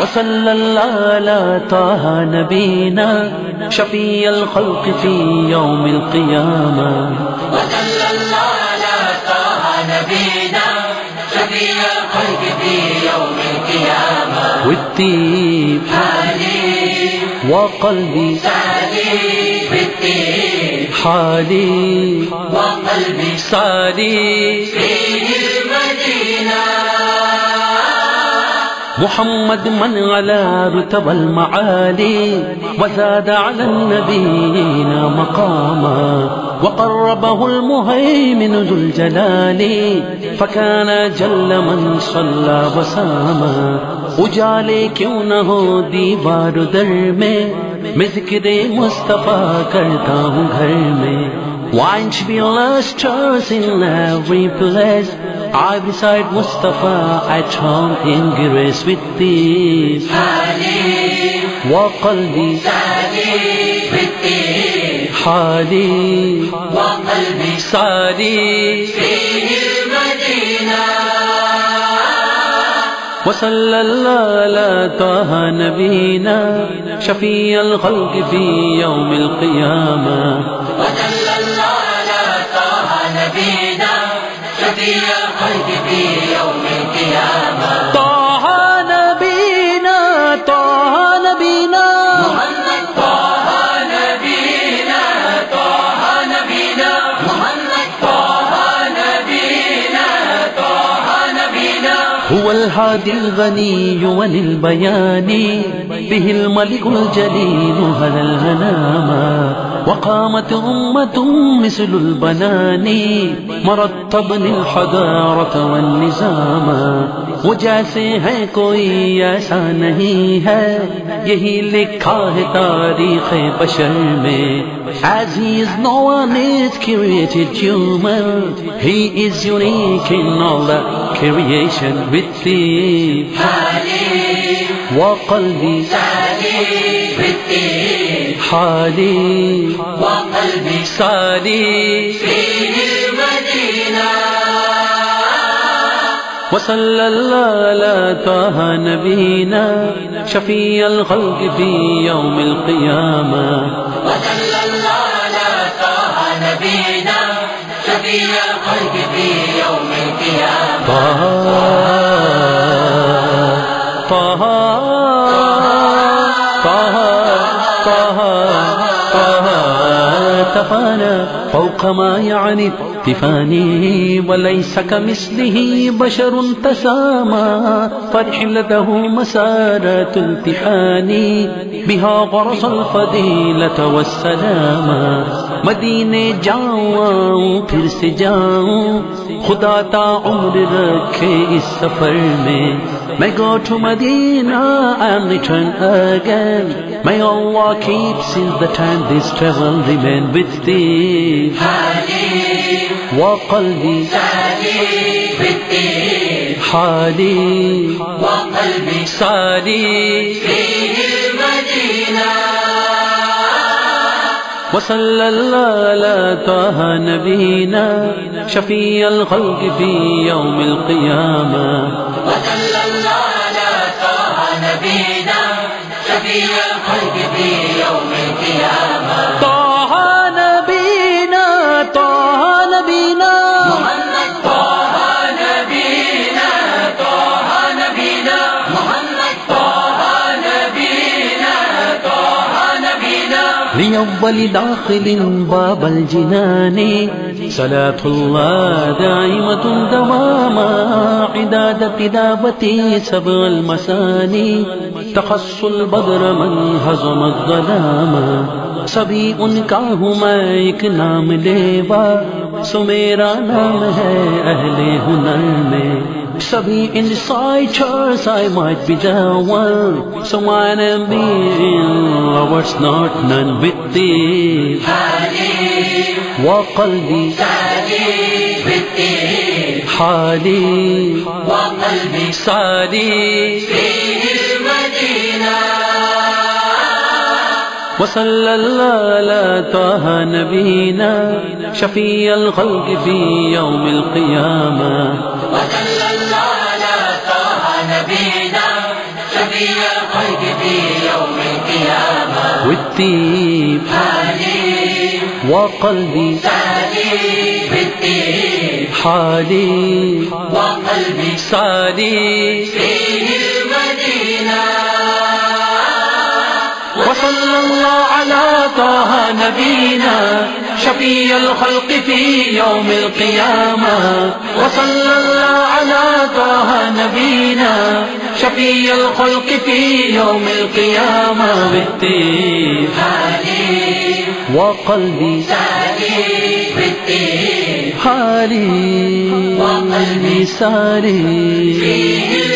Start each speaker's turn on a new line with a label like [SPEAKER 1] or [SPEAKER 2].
[SPEAKER 1] وصلى الله على طه نبينا شفيع الخلق في يوم القيامة.
[SPEAKER 2] وصلى الله على طه نبينا شفيع الخلق في يوم القيامة.
[SPEAKER 1] والطيب
[SPEAKER 2] حالي
[SPEAKER 1] وقلبي
[SPEAKER 2] سعدي بالطيب
[SPEAKER 1] حالي
[SPEAKER 2] وقلبي
[SPEAKER 1] ساري
[SPEAKER 2] فيه المدينة
[SPEAKER 1] محمد من على رتب المعالي وزاد على النبيين مقاما وقربه المهيمن ذو الجلال فكان جل من صلى وساما اجالے کیوں نہ ہو دیوار در میں میں ذکر مصطفیٰ کرتا ہوں گھر میں Why should be lost stars in every place? I beside Mustafa at home in grace with thee.
[SPEAKER 2] حالي
[SPEAKER 1] وقلبي
[SPEAKER 2] سعدي بالطيب
[SPEAKER 1] حالي
[SPEAKER 2] وقلبي
[SPEAKER 1] ساري
[SPEAKER 2] فيه المدينة
[SPEAKER 1] وصلى الله على طه نبينا شفيع الخلق في يوم القيامة
[SPEAKER 2] وصلى الله على طه نبينا شفيع الخلق في يوم القيامة
[SPEAKER 1] طه نبينا طه نبينا هو الهادي الغني وللبيان، به الملك الجليل الهناما وقامت أمة مثل البنان مرتب الحضارة والنظام. وہ جیسے ہے کوئی ایسا نہیں ہے یہی لکھا ہے تاریخ بشر میں. As he is no one is created human. He is unique in all the creation with thee. وقلبي
[SPEAKER 2] Saadi بالطيب
[SPEAKER 1] حالي
[SPEAKER 2] وقلبي
[SPEAKER 1] ساري
[SPEAKER 2] فيه المدينة
[SPEAKER 1] وصلى الله على طه نبينا شفيع الخلق في يوم القيامة
[SPEAKER 2] وصلى الله على طه نبينا شفيع الخلق في يوم القيامة
[SPEAKER 1] طه طه طه تفانى فوق ما يعني تفاني وليس كمثله بشر تسامى فرحلته مسارات التحان بها غرس الفضيلة والسلامة مدینے جاؤں پھر سے جاؤں۔ خدا تا عمر رکھے اس سفر میں۔ میں go to Medina and return again. May Allah keep since the time this travel remain with thee. وقلبي حالي
[SPEAKER 2] وقلبي
[SPEAKER 1] ساري
[SPEAKER 2] فيه المدينة
[SPEAKER 1] وصلى اللہ على طه نبينا شفيع الخلق فی یوم القيامة.
[SPEAKER 2] وصلى اللہ على طه نبينا شفيع الخلق في يوم
[SPEAKER 1] لأول داخل باب الجنان صلاة الله دائمة دواما عداد تلاوتي سبع المساني تخص البدر من هزم الظلام سبھی ان کا ہوں میں ایک نام لیوا سو میرا نام ہے اہل ہنر میں سبھی insiders I might be the one So my ambition Lover's not none with thee وقلبي
[SPEAKER 2] Saadi بالطيب
[SPEAKER 1] حالي
[SPEAKER 2] وقلبي
[SPEAKER 1] ساري
[SPEAKER 2] فيه المدينة
[SPEAKER 1] وصلى الله على طه نبينا شفيع الخلق في يوم القيامة بالطيب وقلبي
[SPEAKER 2] سالي بالطيب
[SPEAKER 1] حالي
[SPEAKER 2] وقلبي
[SPEAKER 1] سالي
[SPEAKER 2] فيه المدينة
[SPEAKER 1] وصلى الله على طه نبينا شفيع الخلق في يوم القيامة وصلى الله على طه نبينا شفيع الخلق في يوم القيامة بالطيب
[SPEAKER 2] حالي
[SPEAKER 1] وقلبي
[SPEAKER 2] سالي بالطيب
[SPEAKER 1] حالي
[SPEAKER 2] وقلبي
[SPEAKER 1] ساري
[SPEAKER 2] فيه